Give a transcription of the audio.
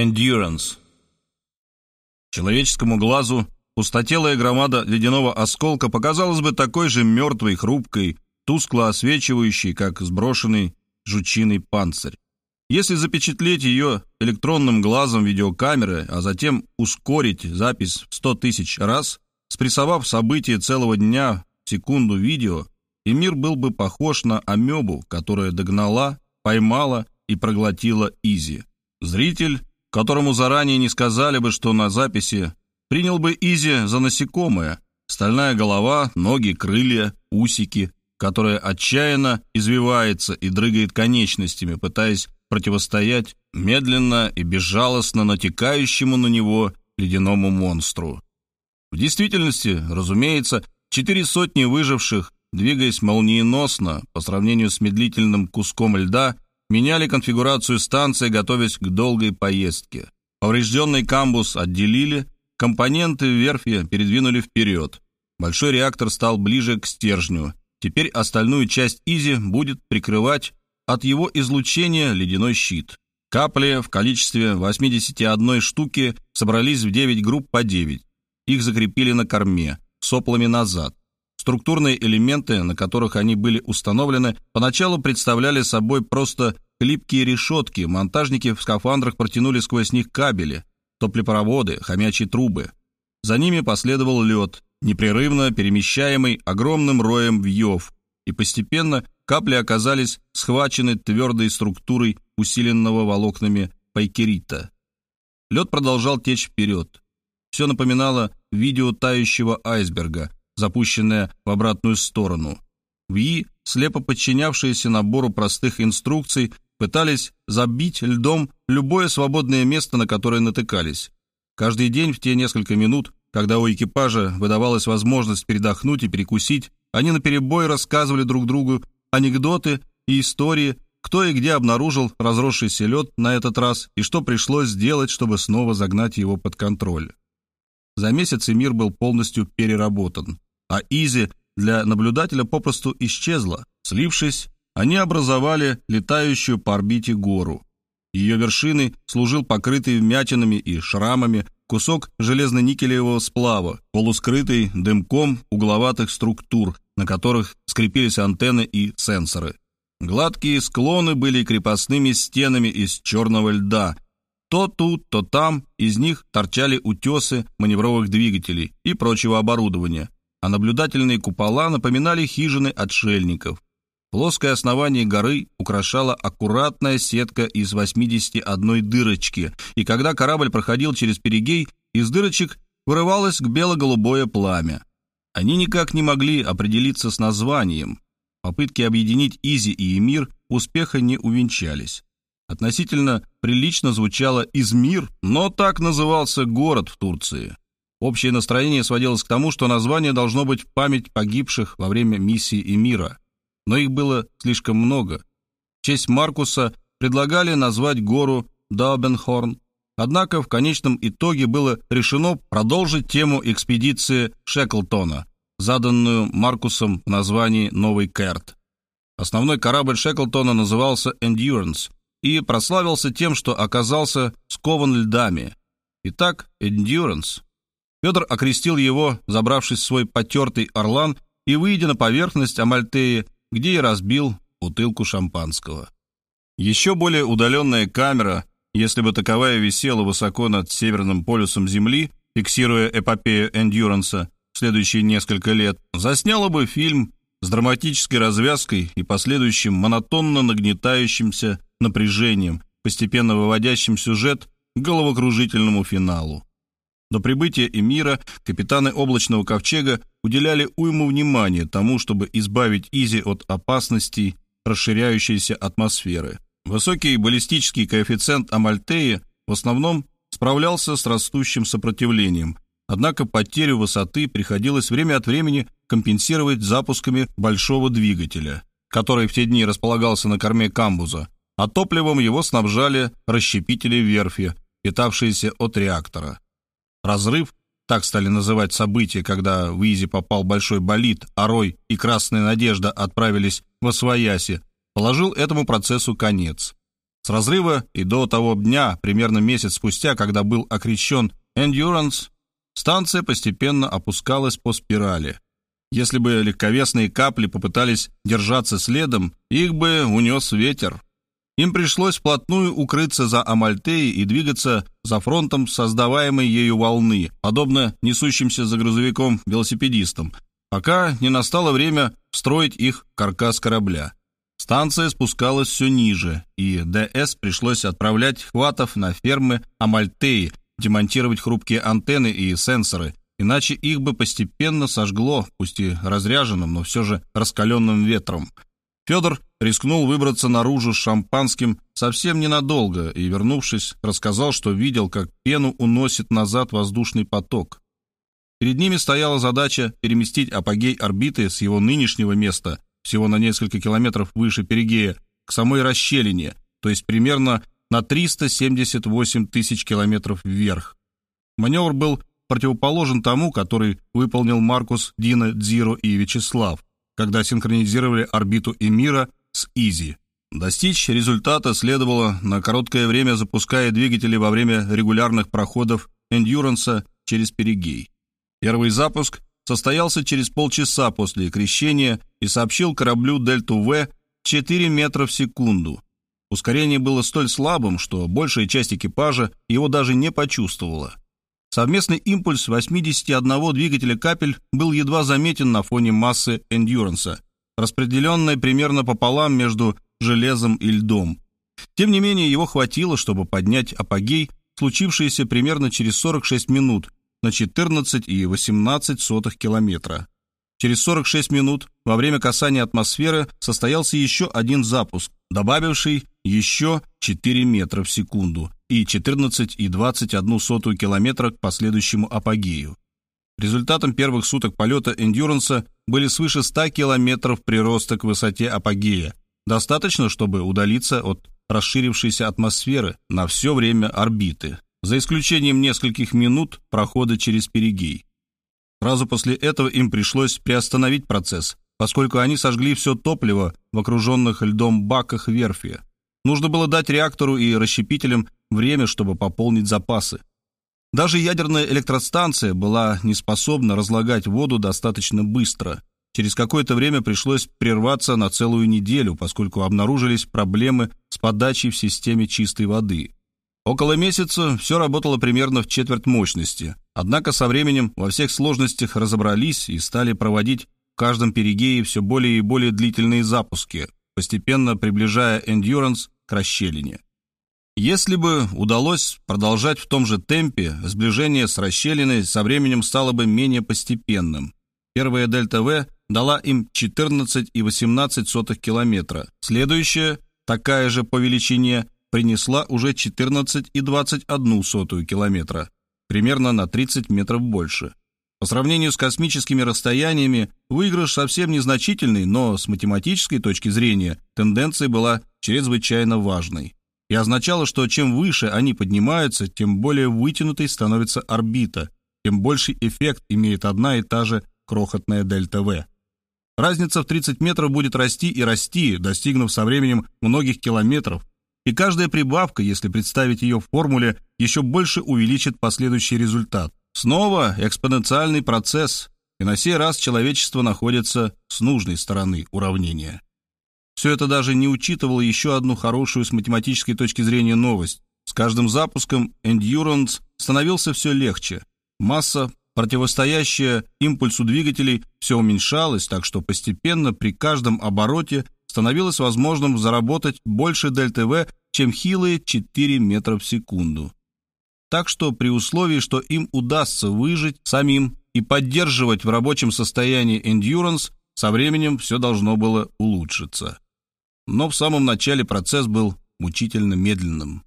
Endurance. Человеческому глазу пустотелая громада ледяного осколка показалась бы такой же мертвой, хрупкой, тускло освечивающей, как сброшенный жучиный панцирь. Если запечатлеть ее электронным глазом видеокамеры, а затем ускорить запись в 100 тысяч раз, спрессовав события целого дня в секунду видео, и мир был бы похож на амебу, которая догнала, поймала и проглотила Изи. Зритель, которому заранее не сказали бы, что на записи, принял бы Изи за насекомое, стальная голова, ноги, крылья, усики, которая отчаянно извивается и дрыгает конечностями, пытаясь противостоять медленно и безжалостно натекающему на него ледяному монстру. В действительности, разумеется, четыре сотни выживших, двигаясь молниеносно по сравнению с медлительным куском льда, меняли конфигурацию станции, готовясь к долгой поездке. Поврежденный камбус отделили, компоненты верфи передвинули вперед. Большой реактор стал ближе к стержню, Теперь остальную часть Изи будет прикрывать от его излучения ледяной щит. Капли в количестве 81 штуки собрались в 9 групп по 9. Их закрепили на корме, соплами назад. Структурные элементы, на которых они были установлены, поначалу представляли собой просто хлипкие решетки, монтажники в скафандрах протянули сквозь них кабели, топлепроводы, хомячьи трубы. За ними последовал лед, непрерывно перемещаемый огромным роем вьев, и постепенно капли оказались схвачены твердой структурой усиленного волокнами пайкерита. Лед продолжал течь вперед. Все напоминало видео тающего айсберга, запущенное в обратную сторону. ВИ, слепо подчинявшиеся набору простых инструкций, пытались забить льдом любое свободное место, на которое натыкались. Каждый день в те несколько минут, когда у экипажа выдавалась возможность передохнуть и перекусить, они наперебой рассказывали друг другу анекдоты и истории, кто и где обнаружил разросшийся лед на этот раз и что пришлось сделать, чтобы снова загнать его под контроль. За месяц мир был полностью переработан, а Изи для наблюдателя попросту исчезла. Слившись, они образовали летающую по орбите гору. Ее вершиной служил покрытый вмятинами и шрамами кусок железно-никелевого сплава, полускрытый дымком угловатых структур, на которых скрепились антенны и сенсоры. Гладкие склоны были крепостными стенами из черного льда. То тут, то там из них торчали утесы маневровых двигателей и прочего оборудования, а наблюдательные купола напоминали хижины отшельников. Плоское основание горы украшала аккуратная сетка из 81 дырочки, и когда корабль проходил через перигей, из дырочек вырывалось к бело-голубое пламя. Они никак не могли определиться с названием. Попытки объединить Изи и Эмир успеха не увенчались. Относительно прилично звучало «Измир», но так назывался город в Турции. Общее настроение сводилось к тому, что название должно быть в память погибших во время миссии Эмира – но их было слишком много. В честь Маркуса предлагали назвать гору Даубенхорн, однако в конечном итоге было решено продолжить тему экспедиции Шеклтона, заданную Маркусом в названии «Новый Керт». Основной корабль Шеклтона назывался «Endurance» и прославился тем, что оказался скован льдами. Итак, «Endurance». Федор окрестил его, забравшись в свой потертый орлан и, выйдя на поверхность Амальтеи, где и разбил бутылку шампанского. Еще более удаленная камера, если бы таковая висела высоко над северным полюсом Земли, фиксируя эпопею Эндюранса в следующие несколько лет, засняла бы фильм с драматической развязкой и последующим монотонно нагнетающимся напряжением, постепенно выводящим сюжет к головокружительному финалу. До прибытия Эмира капитаны облачного ковчега уделяли уйму внимания тому, чтобы избавить Изи от опасностей расширяющейся атмосферы. Высокий баллистический коэффициент Амальтеи в основном справлялся с растущим сопротивлением, однако потерю высоты приходилось время от времени компенсировать запусками большого двигателя, который в те дни располагался на корме камбуза, а топливом его снабжали расщепители верфи, питавшиеся от реактора. Разрыв, так стали называть события, когда в Изи попал большой болид, а Рой и Красная Надежда отправились в Освояси, положил этому процессу конец. С разрыва и до того дня, примерно месяц спустя, когда был окрещен Endurance, станция постепенно опускалась по спирали. Если бы легковесные капли попытались держаться следом, их бы унес ветер. Им пришлось вплотную укрыться за Амальтеей и двигаться за фронтом создаваемой ею волны, подобно несущимся за грузовиком велосипедистам, пока не настало время встроить их каркас корабля. Станция спускалась все ниже, и ДС пришлось отправлять хватов на фермы Амальтеи, демонтировать хрупкие антенны и сенсоры, иначе их бы постепенно сожгло, пусть и разряженным, но все же раскаленным ветром. Федор рискнул выбраться наружу с шампанским совсем ненадолго и, вернувшись, рассказал, что видел, как пену уносит назад воздушный поток. Перед ними стояла задача переместить апогей орбиты с его нынешнего места – всего на несколько километров выше Перигея, к самой расщелине, то есть примерно на 378 тысяч километров вверх. Маневр был противоположен тому, который выполнил Маркус, Дина, Дзиро и Вячеслав, когда синхронизировали орбиту Эмира с Изи. Достичь результата следовало на короткое время, запуская двигатели во время регулярных проходов Эндюранса через Перигей. Первый запуск состоялся через полчаса после крещения и сообщил кораблю Дельту В 4 метра в секунду. Ускорение было столь слабым, что большая часть экипажа его даже не почувствовала. Совместный импульс 81 двигателя капель был едва заметен на фоне массы эндюранса, распределенной примерно пополам между железом и льдом. Тем не менее, его хватило, чтобы поднять апогей, случившийся примерно через 46 минут, на 14,18 километра. Через 46 минут во время касания атмосферы состоялся еще один запуск, добавивший еще 4 метра в секунду и 14,21 километра к последующему апогею. Результатом первых суток полета «Эндюранса» были свыше 100 километров прироста к высоте апогея, достаточно, чтобы удалиться от расширившейся атмосферы на все время орбиты за исключением нескольких минут прохода через перигей. Сразу после этого им пришлось приостановить процесс, поскольку они сожгли все топливо в окруженных льдом баках верфи. Нужно было дать реактору и расщепителям время, чтобы пополнить запасы. Даже ядерная электростанция была не способна разлагать воду достаточно быстро. Через какое-то время пришлось прерваться на целую неделю, поскольку обнаружились проблемы с подачей в системе чистой воды. Около месяца все работало примерно в четверть мощности, однако со временем во всех сложностях разобрались и стали проводить в каждом перигее все более и более длительные запуски, постепенно приближая Endurance к расщелине. Если бы удалось продолжать в том же темпе, сближение с расщелиной со временем стало бы менее постепенным. Первая Дельта В дала им 14,18 километра. Следующая, такая же по величине, принесла уже 14,21 километра, примерно на 30 метров больше. По сравнению с космическими расстояниями, выигрыш совсем незначительный, но с математической точки зрения тенденция была чрезвычайно важной и означало, что чем выше они поднимаются, тем более вытянутой становится орбита, тем больший эффект имеет одна и та же крохотная дельта В. Разница в 30 метров будет расти и расти, достигнув со временем многих километров, и каждая прибавка, если представить ее в формуле, еще больше увеличит последующий результат. Снова экспоненциальный процесс, и на сей раз человечество находится с нужной стороны уравнения. Все это даже не учитывало еще одну хорошую с математической точки зрения новость. С каждым запуском Endurance становился все легче. Масса, противостоящая импульсу двигателей, все уменьшалась, так что постепенно при каждом обороте становилось возможным заработать больше ДЛТВ, чем хилые 4 метра в секунду. Так что при условии, что им удастся выжить самим и поддерживать в рабочем состоянии Endurance, со временем все должно было улучшиться. Но в самом начале процесс был мучительно медленным.